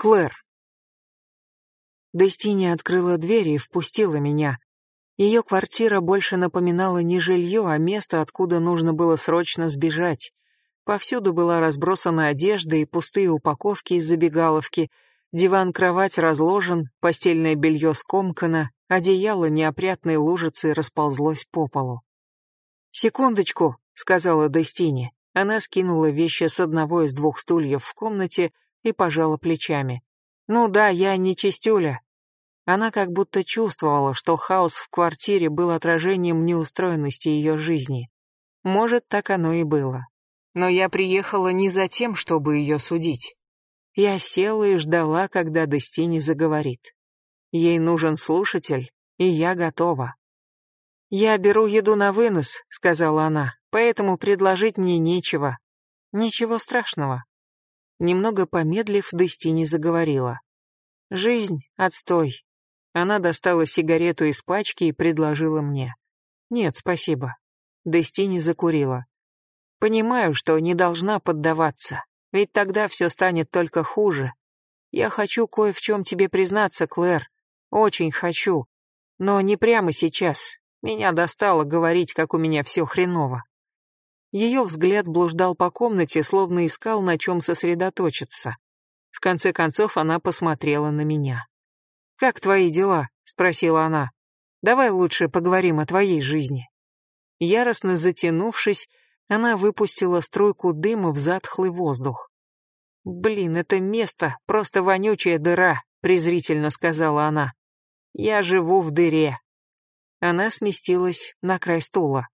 Клэр. Дестини открыла дверь и впустила меня. Ее квартира больше напоминала не жилье, а место, откуда нужно было срочно сбежать. Повсюду была разбросана одежда и пустые упаковки из забегаловки, диван-кровать разложен, постельное белье скомкано, одеяло неопрятной лужицей расползлось по полу. «Секундочку», — сказала Дестини. Она скинула вещи с одного из двух стульев в комнате и пожала плечами. «Ну да, я не чистюля». Она как будто чувствовала, что хаос в квартире был отражением неустроенности ее жизни. Может, так оно и было. Но я приехала не за тем, чтобы ее судить. Я села и ждала, когда Дестини заговорит. Ей нужен слушатель, и я готова. «Я беру еду на вынос», — сказала она, — «поэтому предложить мне нечего». «Ничего страшного». Немного помедлив, Дестини заговорила. «Жизнь — отстой». Она достала сигарету из пачки и предложила мне. «Нет, спасибо». Дестини закурила. «Понимаю, что не должна поддаваться, ведь тогда все станет только хуже. Я хочу кое в чем тебе признаться, Клэр. Очень хочу. Но не прямо сейчас, меня достало говорить, как у меня все хреново. Ее взгляд блуждал по комнате, словно искал, на чем сосредоточиться. В конце концов она посмотрела на меня. «Как твои дела?» — спросила она. «Давай лучше поговорим о твоей жизни». Яростно затянувшись, она выпустила струйку дыма в затхлый воздух. «Блин, это место — просто вонючая дыра», — презрительно сказала она. «Я живу в дыре, она сместилась на край стула.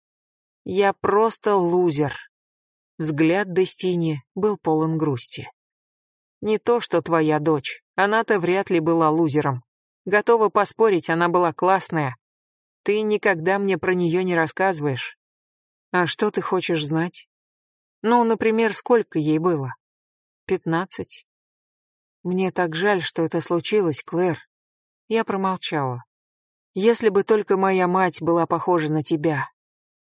«Я просто лузер». Взгляд Дестини был полон грусти. «Не то, что твоя дочь. Она-то вряд ли была лузером. Готова поспорить, она была классная. Ты никогда мне про нее не рассказываешь. А что ты хочешь знать? Ну, например, сколько ей было? Пятнадцать. Мне так жаль, что это случилось, Клэр. Я промолчала. Если бы только моя мать была похожа на тебя.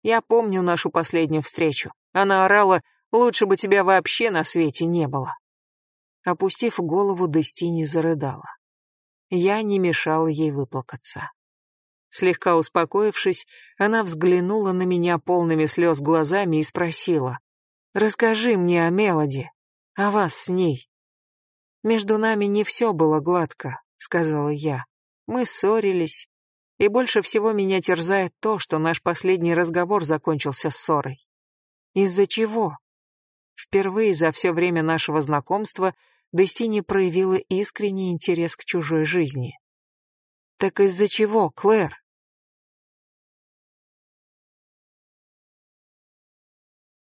Я помню нашу последнюю встречу. Она орала, лучше бы тебя вообще на свете не было. Опустив голову, Дестини зарыдала. Я не мешала ей выплакаться. Слегка успокоившись, она взглянула на меня полными слез глазами и спросила. «Расскажи мне о Мелоди, о вас с ней». «Между нами не все было гладко», — сказала я. «Мы ссорились, и больше всего меня терзает то, что наш последний разговор закончился ссорой. Из-за чего? Впервые за все время нашего знакомства Дестини проявила искренний интерес к чужой жизни. Так из-за чего, Клэр?